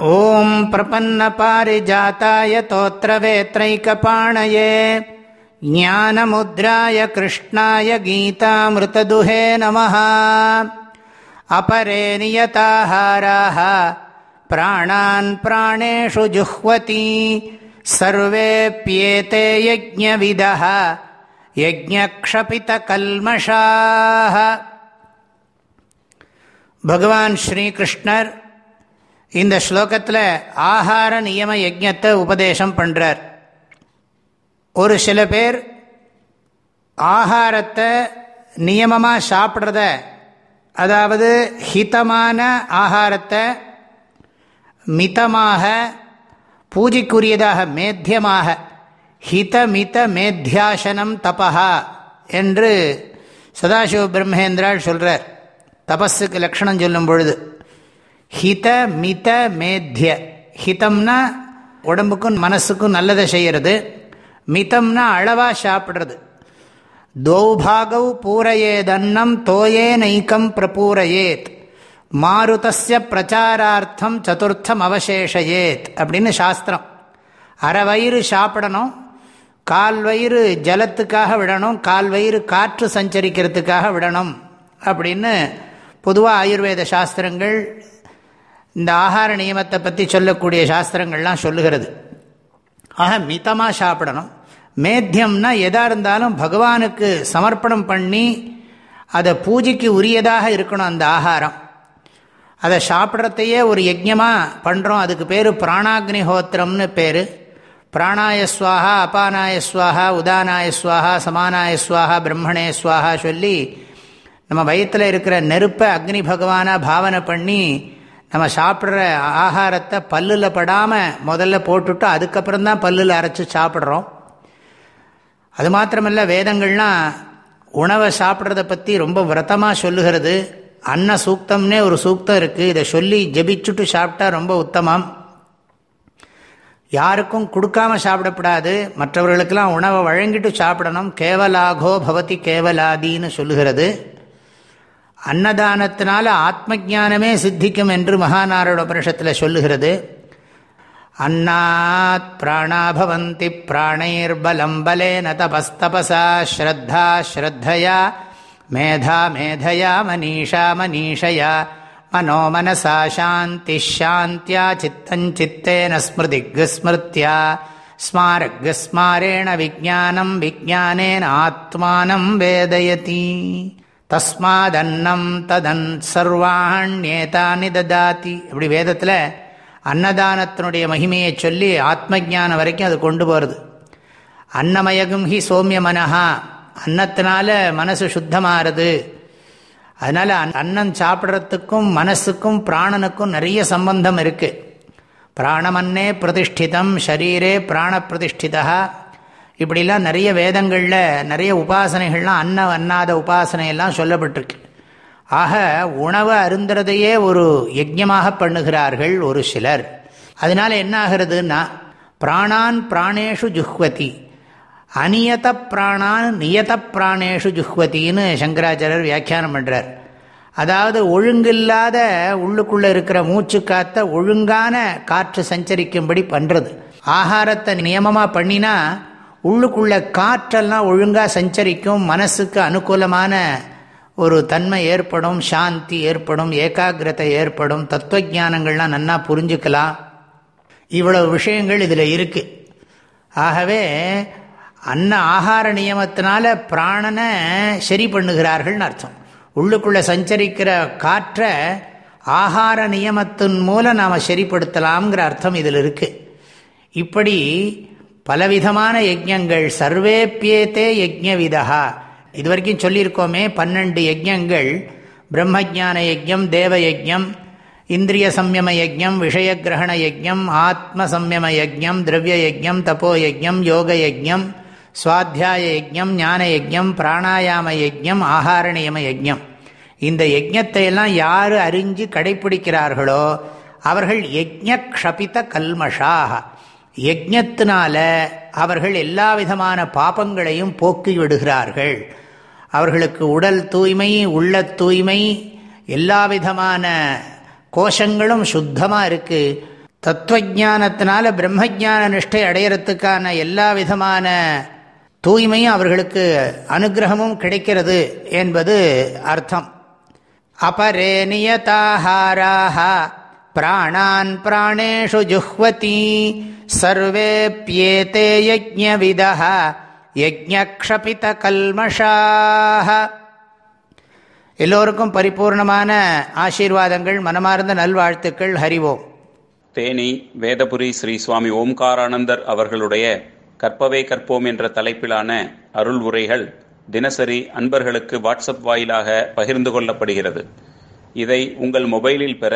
ॐ प्रपन्नपारिजाताय तोत्रवेत्रैकपाणये ज्ञानमुद्राय कृष्णाय गीतामृतदुहे नमः अपरे नियताहाराः प्राणान् प्राणेषु जुह्वति सर्वेऽप्येते यज्ञविदः यज्ञक्षपितकल्मषाः भगवान् श्रीकृष्णर् இந்த ஸ்லோகத்தில் ஆகார நியம யஜத்தை உபதேசம் பண்ணுறார் ஒரு சில பேர் ஆகாரத்தை நியமமாக சாப்பிட்றத அதாவது ஹிதமான ஆகாரத்தை மிதமாக பூஜைக்குரியதாக மேத்தியமாக ஹிதமித மேத்தியாசனம் தபா என்று சதாசிவ பிரம்மேந்திரால் சொல்கிறார் தபஸுக்கு லக்ஷணம் சொல்லும் பொழுது. ஹித மித மேத்திய ஹிதம்னா உடம்புக்கும் மனசுக்கும் நல்லதை செய்கிறது மிதம்னா அளவாக சாப்பிட்றது. தௌபாகவ் பூரையேதன்னம் தோயே நைக்கம் பிரபூரையேத். மாருதஸ்ய பிரச்சாரார்த்தம் சதுர்த்தம் அவசேஷயேத் அப்படின்னு சாஸ்திரம். அரை வயிறு சாப்பிடணும். கால் வயிறு ஜலத்துக்காக விடணும். கால் வயிறு காற்று சஞ்சரிக்கிறதுக்காக விடணும். அப்படின்னு பொதுவாக ஆயுர்வேத சாஸ்திரங்கள் இந்த ஆகார நியமத்தை பற்றி சொல்லக்கூடிய சாஸ்திரங்கள்லாம் சொல்லுகிறது. ஆக மிதமாக சாப்பிடணும். மேத்தியம்னா எதாக இருந்தாலும் பகவானுக்கு சமர்ப்பணம் பண்ணி அதை பூஜைக்கு உரியதாக இருக்கணும் அந்த ஆகாரம். அதை சாப்பிட்றதையே ஒரு யஜ்யமாக பண்ணுறோம் அதுக்கு பேர் பிராணாக்னிஹோத்திரம்னு பேர். பிராணாயஸ்வாகா அபானாயஸ்வாகா உதானாயஸ்வாகா சமானாயஸ்வாகா பிரம்மணேஸ்வாகா சொல்லி நம்ம வயிற்றில் இருக்கிற நெருப்பை அக்னி பகவானாக பாவனை பண்ணி நம்ம சாப்பிட்ற ஆகாரத்தை பல்லில் படாமல் முதல்ல போட்டுவிட்டு அதுக்கப்புறம் தான் பல்லில் அரைச்சி சாப்பிட்றோம். அது மாத்திரமல்ல வேதங்கள்லாம் உணவை சாப்பிட்றத பற்றி ரொம்ப விரதமாக சொல்லுகிறது. அன்ன சூக்தம்னே ஒரு சூக்தம் இருக்குது இதை சொல்லி ஜபிச்சுட்டு சாப்பிட்டா ரொம்ப உத்தமம். யாருக்கும் கொடுக்காம சாப்பிடப்படாது. மற்றவர்களுக்கெல்லாம் உணவை வழங்கிட்டு சாப்பிடணும். கேவலாகோ பவதி கேவலாதின்னு சொல்லுகிறது. அன்னதானத்தினால ஆத்ம ஜானமே சித்திக்கும் என்று மகாநாரோட உபனிஷத்தில் சொல்லுகிறது. அன்னாத் பிராணாபவந்தி பிராணைர்பலம் பலேன தபஸ்தபசா ஸ்ரத்தா ஸ்ரத்தயா மேதா மேதையா மனிஷா மனிஷயா மனோமனசா சாந்தி ஷாந்தியா சித்தஞ்சித்தேன ஸ்மிருதிக்கு ஸ்மிருத்தியா ஸ்மாரக்கு ஸ்மாரேண விஜானம் விஜானேன ஆத்மானம் வேதயதி. தஸ்மாதன்னம் ததன் சர்வாண்யேதானி ததாதி. இப்படி வேதத்தில் அன்னதானத்தினுடைய மகிமையை சொல்லி ஆத்ம ஜானம் வரைக்கும் அது கொண்டு போகிறது அன்னமயகும் ஹி சோமிய மனஹா அன்னத்தினால மனசு சுத்தமாகிறது அதனால் அன்னம் சாப்பிட்றதுக்கும் மனசுக்கும் பிராணனுக்கும் நிறைய சம்பந்தம் இருக்குது பிராணமன்னே பிரதிஷ்டிதம் ஷரீரே பிராண பிரதிஷ்டிதா இப்படிலாம் நிறைய வேதங்களில் நிறைய உபாசனைகள்லாம் அன்ன அன்னாத உபாசனையெல்லாம் சொல்லப்பட்டிருக்கு. ஆக உணவை அருந்துறதையே ஒரு யஜ்யமாக பண்ணுகிறார்கள் ஒரு சிலர். அதனால் என்ன பிராணான் பிராணேஷு ஜுஹ்வதி அநியத பிராணான் நியத பிராணேஷு ஜுஹ்வத்தின்னு சங்கராச்சாரியர் வியாக்கியானம் பண்ணுறார் அதாவது ஒழுங்கில்லாத உள்ளுக்குள்ளே இருக்கிற மூச்சு காத்த ஒழுங்கான காற்று சஞ்சரிக்கும்படி பண்ணுறது ஆகாரத்தை நியமமாக பண்ணினா உள்ளுக்குள்ள காற்றெல்லாம் ஒழுங்காக சஞ்சரிக்கும் மனசுக்கு அனுகூலமான ஒரு தன்மை ஏற்படும் சாந்தி ஏற்படும் ஏகாகிரதை ஏற்படும் தத்துவ ஜானங்கள்லாம் நன்னா புரிஞ்சுக்கலாம். இவ்வளவு விஷயங்கள் இதில் இருக்குது ஆகவே அன்ன ஆகார நியமத்தினால பிராணனை சரி பண்ணுகிறார்கள்னு அர்த்தம். உள்ளுக்குள்ளே சஞ்சரிக்கிற காற்றை ஆகார நியமத்தின் மூலம் நாம் சரிப்படுத்தலாம்ங்கிற அர்த்தம் இதில் இருக்குது இப்படி பலவிதமான யஜ்யங்கள் சர்வேப்பியேத்தே யஜ்யவிதா இது வரைக்கும் சொல்லியிருக்கோமே பன்னெண்டு யஜ்யங்கள் பிரம்மஜான யஜ்யம் தேவ யஜ்யம் இந்திரிய சம்யம யஜ்யம் விஷயகிரகண யஜ்யம் ஆத்ம சம்யம யஜ்யம் திரவிய யஜ்யம் தப்போ யஜ்யம் யோக யஜ்யம் சுவாத்தியாய யஜ்யம் ஞான யஜ்யம் பிராணாயாம யஜ்யம் ஆகார நியம யஜ்யம் இந்த யஜ்யத்தை எல்லாம் யார் அறிஞ்சு கடைபிடிக்கிறார்களோ அவர்கள் யஜ்ய க்ஷபித கல்மஷாக யஜத்தினால அவர்கள் எல்லா விதமான பாபங்களையும் போக்கி விடுகிறார்கள். அவர்களுக்கு உடல் தூய்மை உள்ள தூய்மை எல்லா விதமான கோஷங்களும் சுத்தமாக இருக்குது தத்துவஜானத்தினால பிரம்மஜான நிஷ்டை அடையிறதுக்கான எல்லா விதமான தூய்மையும் அவர்களுக்கு அனுகிரகமும் கிடைக்கிறது என்பது அர்த்தம். அபரே நியதாஹாராக பிராணான் பிராணேஷு ஜுஹ்வதி சர்வேப்யேதே யஜ்ஞவிதா யஜ்ஞக்ஷபித கல்மஷாக எல்லோருக்கும் பரிபூர்ணமான ஆசீர்வாதங்கள் மனமார்ந்த நல்வாழ்த்துக்கள் ஹரிவோம் தேனி வேதபுரி ஸ்ரீ சுவாமி ஓம்காரானந்தர் அவர்களுடைய கற்பவே கற்போம் என்ற தலைப்பிலான அருள் உரைகள் தினசரி அன்பர்களுக்கு வாட்ஸ்அப் வாயிலாக பகிர்ந்து கொள்ளப்படுகிறது. இதை உங்கள் மொபைலில் பெற